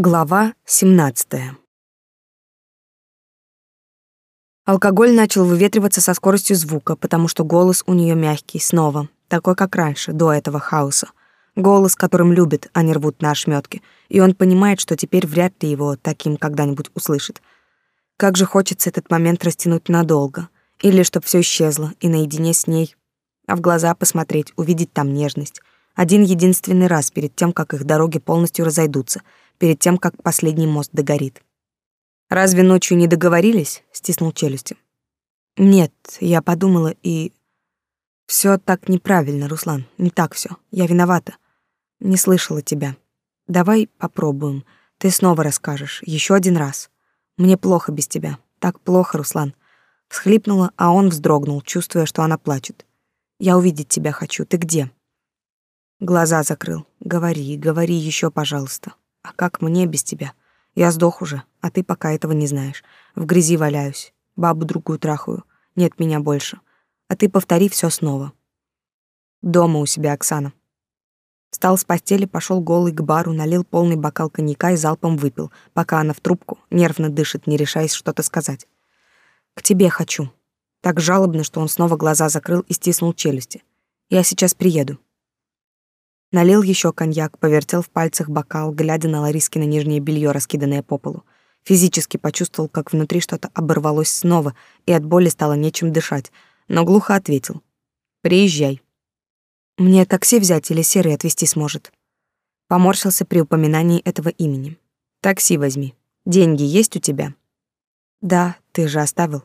Глава 17. Алкоголь начал выветриваться со скоростью звука, потому что голос у нее мягкий снова, такой как раньше, до этого хаоса. Голос, которым любит, а не рвут на ошметки, и он понимает, что теперь вряд ли его таким когда-нибудь услышит. Как же хочется этот момент растянуть надолго, или чтоб все исчезло, и наедине с ней, а в глаза посмотреть, увидеть там нежность. Один единственный раз перед тем, как их дороги полностью разойдутся — перед тем, как последний мост догорит. «Разве ночью не договорились?» — стиснул челюсти. «Нет, я подумала и...» Все так неправильно, Руслан, не так все. Я виновата. Не слышала тебя. Давай попробуем. Ты снова расскажешь, еще один раз. Мне плохо без тебя. Так плохо, Руслан. Всхлипнула, а он вздрогнул, чувствуя, что она плачет. Я увидеть тебя хочу. Ты где? Глаза закрыл. Говори, говори еще, пожалуйста. А как мне без тебя? Я сдох уже, а ты пока этого не знаешь. В грязи валяюсь, бабу другую трахаю. Нет меня больше. А ты повтори все снова. Дома у себя, Оксана. Встал с постели, пошел голый к бару, налил полный бокал коньяка и залпом выпил, пока она в трубку нервно дышит, не решаясь что-то сказать. «К тебе хочу». Так жалобно, что он снова глаза закрыл и стиснул челюсти. «Я сейчас приеду». Налил еще коньяк, повертел в пальцах бокал, глядя на Ларискино нижнее белье, раскиданное по полу. Физически почувствовал, как внутри что-то оборвалось снова, и от боли стало нечем дышать, но глухо ответил. «Приезжай». «Мне такси взять или серый отвезти сможет?» Поморщился при упоминании этого имени. «Такси возьми. Деньги есть у тебя?» «Да, ты же оставил».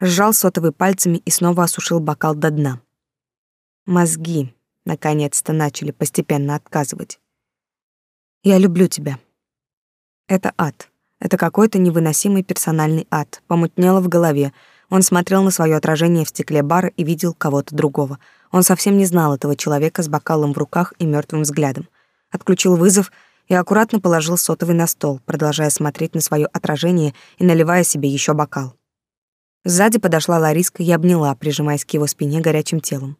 Сжал сотовый пальцами и снова осушил бокал до дна. «Мозги», наконец-то начали постепенно отказывать. Я люблю тебя. Это ад. Это какой-то невыносимый персональный ад. Помутнело в голове. Он смотрел на свое отражение в стекле бара и видел кого-то другого. Он совсем не знал этого человека с бокалом в руках и мертвым взглядом. Отключил вызов и аккуратно положил сотовый на стол, продолжая смотреть на свое отражение и наливая себе еще бокал. Сзади подошла Лариска и обняла, прижимаясь к его спине горячим телом.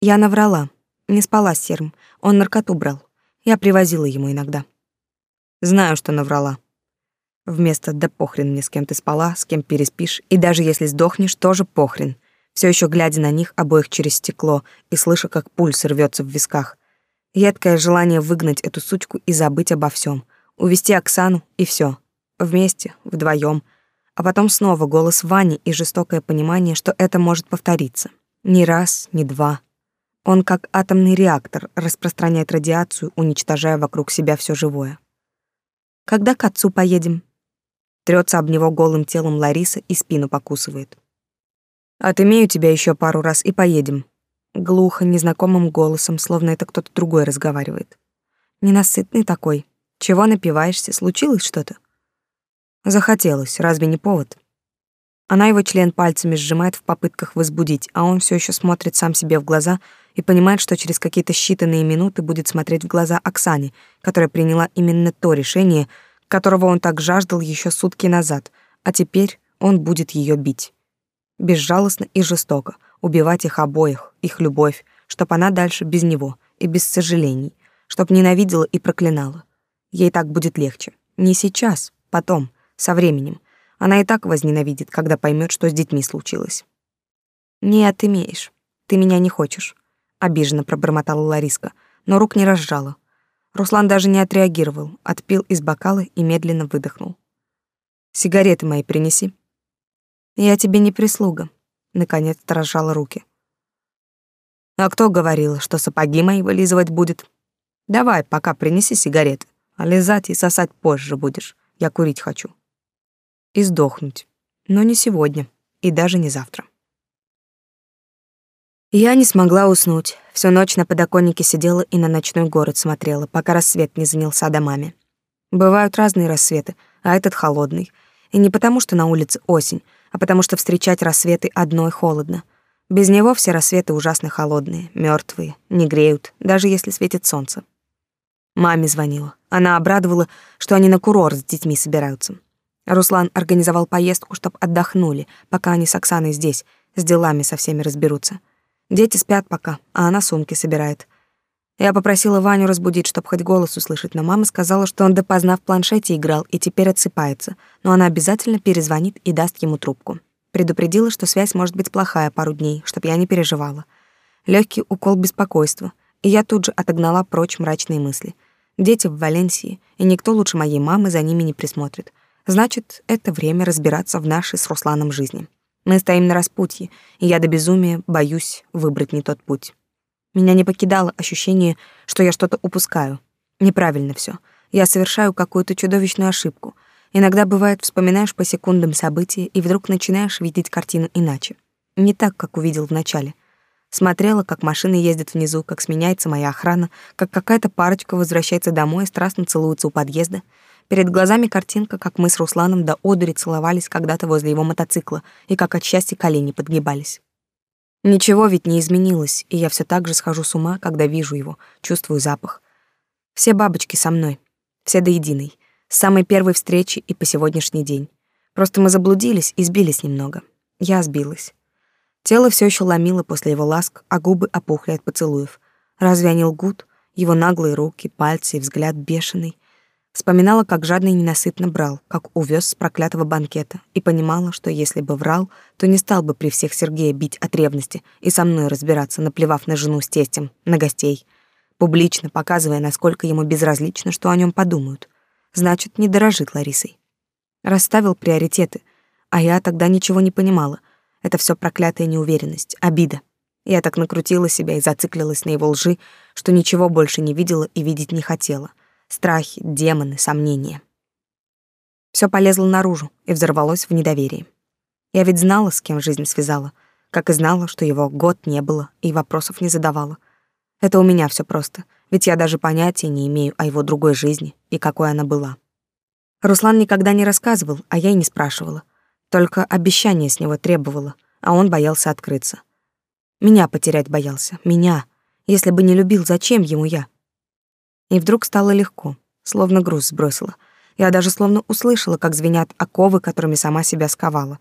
Я наврала. Не спала с Серым. Он наркоту брал. Я привозила ему иногда. Знаю, что наврала. Вместо «да похрен мне, с кем ты спала, с кем переспишь, и даже если сдохнешь, тоже похрен». Все еще глядя на них обоих через стекло и слыша, как пульс рвется в висках. Едкое желание выгнать эту сучку и забыть обо всем, увести Оксану и все, Вместе, вдвоем, а потом снова голос Вани и жестокое понимание, что это может повториться. Ни раз, ни два, он как атомный реактор распространяет радиацию, уничтожая вокруг себя все живое. Когда к отцу поедем? Трется об него голым телом Лариса и спину покусывает. Отымею тебя еще пару раз и поедем. Глухо, незнакомым голосом, словно это кто-то другой разговаривает. Ненасытный такой. Чего напиваешься? Случилось что-то? Захотелось, разве не повод? Она его член пальцами сжимает в попытках возбудить, а он все еще смотрит сам себе в глаза и понимает, что через какие-то считанные минуты будет смотреть в глаза Оксане, которая приняла именно то решение, которого он так жаждал еще сутки назад, а теперь он будет ее бить. Безжалостно и жестоко, убивать их обоих, их любовь, чтоб она дальше без него и без сожалений, чтоб ненавидела и проклинала. Ей так будет легче. Не сейчас, потом, со временем, она и так возненавидит, когда поймет, что с детьми случилось. «Нет, имеешь. Ты меня не хочешь», — обиженно пробормотала Лариска, но рук не разжала. Руслан даже не отреагировал, отпил из бокала и медленно выдохнул. «Сигареты мои принеси». «Я тебе не прислуга», — наконец-то разжала руки. «А кто говорил, что сапоги мои вылизывать будет? Давай, пока принеси сигареты, а лизать и сосать позже будешь. Я курить хочу» и сдохнуть. Но не сегодня и даже не завтра. Я не смогла уснуть. Всю ночь на подоконнике сидела и на ночной город смотрела, пока рассвет не занялся домами. Бывают разные рассветы, а этот холодный. И не потому, что на улице осень, а потому что встречать рассветы одной холодно. Без него все рассветы ужасно холодные, мертвые, не греют, даже если светит солнце. Маме звонила. Она обрадовала, что они на курорт с детьми собираются. Руслан организовал поездку, чтоб отдохнули, пока они с Оксаной здесь, с делами со всеми разберутся. Дети спят пока, а она сумки собирает. Я попросила Ваню разбудить, чтобы хоть голос услышать, но мама сказала, что он допоздна в планшете играл и теперь отсыпается, но она обязательно перезвонит и даст ему трубку. Предупредила, что связь может быть плохая пару дней, чтобы я не переживала. Легкий укол беспокойства, и я тут же отогнала прочь мрачные мысли. Дети в Валенсии, и никто лучше моей мамы за ними не присмотрит. Значит, это время разбираться в нашей с Русланом жизни. Мы стоим на распутье, и я до безумия боюсь выбрать не тот путь. Меня не покидало ощущение, что я что-то упускаю. Неправильно все. Я совершаю какую-то чудовищную ошибку. Иногда бывает, вспоминаешь по секундам события и вдруг начинаешь видеть картину иначе. Не так, как увидел вначале. Смотрела, как машины ездят внизу, как сменяется моя охрана, как какая-то парочка возвращается домой и страстно целуется у подъезда. Перед глазами картинка, как мы с Русланом до одури целовались когда-то возле его мотоцикла и как от счастья колени подгибались. Ничего ведь не изменилось, и я все так же схожу с ума, когда вижу его, чувствую запах. Все бабочки со мной, все до единой, с самой первой встречи и по сегодняшний день. Просто мы заблудились и сбились немного. Я сбилась. Тело все еще ломило после его ласк, а губы опухли от поцелуев. Разве они лгут? Его наглые руки, пальцы и взгляд бешеный. Вспоминала, как жадно и ненасытно брал, как увез с проклятого банкета, и понимала, что если бы врал, то не стал бы при всех Сергея бить от ревности и со мной разбираться, наплевав на жену с тестем, на гостей, публично показывая, насколько ему безразлично, что о нем подумают. Значит, не дорожит Ларисой. Расставил приоритеты, а я тогда ничего не понимала. Это все проклятая неуверенность, обида. Я так накрутила себя и зациклилась на его лжи, что ничего больше не видела и видеть не хотела — страхи, демоны, сомнения. Все полезло наружу и взорвалось в недоверии. Я ведь знала, с кем жизнь связала, как и знала, что его год не было и вопросов не задавала. Это у меня все просто, ведь я даже понятия не имею о его другой жизни и какой она была. Руслан никогда не рассказывал, а я и не спрашивала. Только обещание с него требовала, а он боялся открыться. Меня потерять боялся, меня. Если бы не любил, зачем ему я? И вдруг стало легко, словно груз сбросила. Я даже словно услышала, как звенят оковы, которыми сама себя сковала.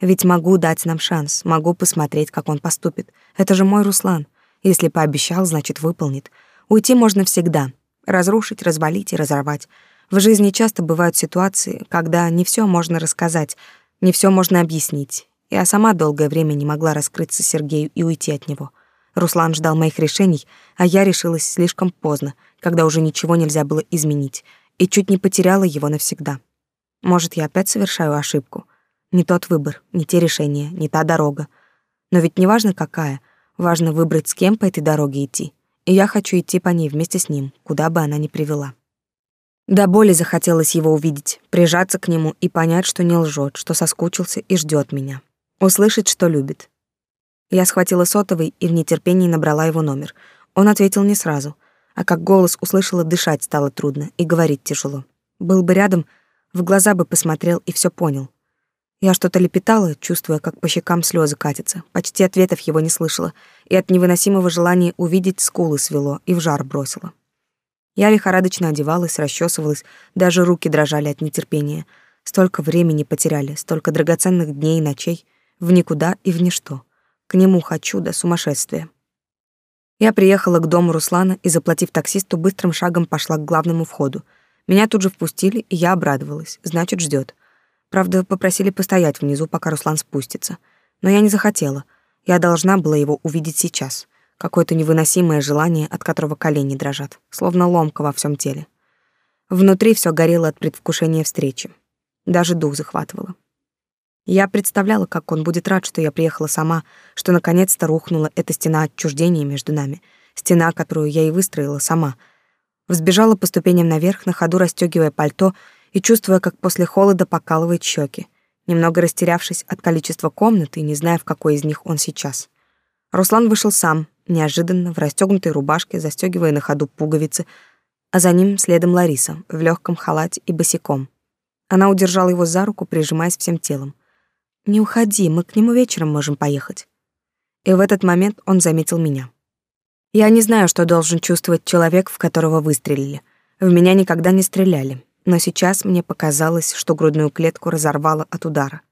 Ведь могу дать нам шанс, могу посмотреть, как он поступит. Это же мой Руслан. Если пообещал, значит, выполнит. Уйти можно всегда. Разрушить, развалить и разорвать. В жизни часто бывают ситуации, когда не все можно рассказать, не все можно объяснить. Я сама долгое время не могла раскрыться Сергею и уйти от него. Руслан ждал моих решений, а я решилась слишком поздно, когда уже ничего нельзя было изменить, и чуть не потеряла его навсегда. Может, я опять совершаю ошибку? Не тот выбор, не те решения, не та дорога. Но ведь не важно какая, важно выбрать, с кем по этой дороге идти. И я хочу идти по ней вместе с ним, куда бы она ни привела. До боли захотелось его увидеть, прижаться к нему и понять, что не лжет, что соскучился и ждет меня. Услышать, что любит. Я схватила сотовый и в нетерпении набрала его номер. Он ответил не сразу а как голос услышала, дышать стало трудно и говорить тяжело. Был бы рядом, в глаза бы посмотрел и все понял. Я что-то лепетала, чувствуя, как по щекам слезы катятся. Почти ответов его не слышала, и от невыносимого желания увидеть скулы свело и в жар бросила. Я лихорадочно одевалась, расчесывалась, даже руки дрожали от нетерпения. Столько времени потеряли, столько драгоценных дней и ночей, в никуда и в ничто. К нему хочу до сумасшествия. Я приехала к дому Руслана и, заплатив таксисту, быстрым шагом пошла к главному входу. Меня тут же впустили, и я обрадовалась. Значит, ждет. Правда, попросили постоять внизу, пока Руслан спустится. Но я не захотела. Я должна была его увидеть сейчас. Какое-то невыносимое желание, от которого колени дрожат, словно ломка во всем теле. Внутри все горело от предвкушения встречи. Даже дух захватывало. Я представляла, как он будет рад, что я приехала сама, что наконец-то рухнула эта стена отчуждения между нами, стена, которую я и выстроила сама. Взбежала по ступеням наверх, на ходу расстегивая пальто и чувствуя, как после холода покалывает щеки, немного растерявшись от количества комнат и не зная, в какой из них он сейчас. Руслан вышел сам, неожиданно, в расстегнутой рубашке, застегивая на ходу пуговицы, а за ним следом Лариса, в легком халате и босиком. Она удержала его за руку, прижимаясь всем телом. «Не уходи, мы к нему вечером можем поехать». И в этот момент он заметил меня. Я не знаю, что должен чувствовать человек, в которого выстрелили. В меня никогда не стреляли, но сейчас мне показалось, что грудную клетку разорвало от удара.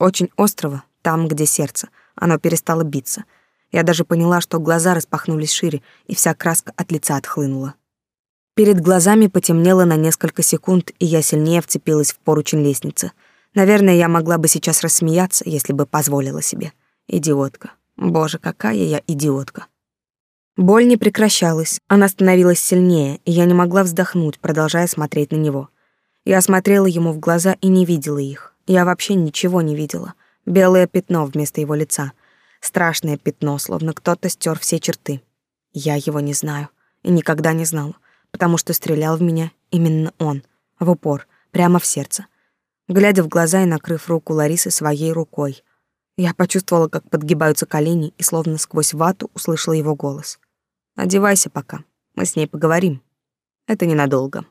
Очень острого, там, где сердце, оно перестало биться. Я даже поняла, что глаза распахнулись шире, и вся краска от лица отхлынула. Перед глазами потемнело на несколько секунд, и я сильнее вцепилась в поручень лестницы. Наверное, я могла бы сейчас рассмеяться, если бы позволила себе. Идиотка. Боже, какая я идиотка. Боль не прекращалась, она становилась сильнее, и я не могла вздохнуть, продолжая смотреть на него. Я смотрела ему в глаза и не видела их. Я вообще ничего не видела. Белое пятно вместо его лица. Страшное пятно, словно кто-то стер все черты. Я его не знаю и никогда не знала, потому что стрелял в меня именно он, в упор, прямо в сердце. Глядя в глаза и накрыв руку Ларисы своей рукой, я почувствовала, как подгибаются колени, и словно сквозь вату услышала его голос. «Одевайся пока, мы с ней поговорим. Это ненадолго».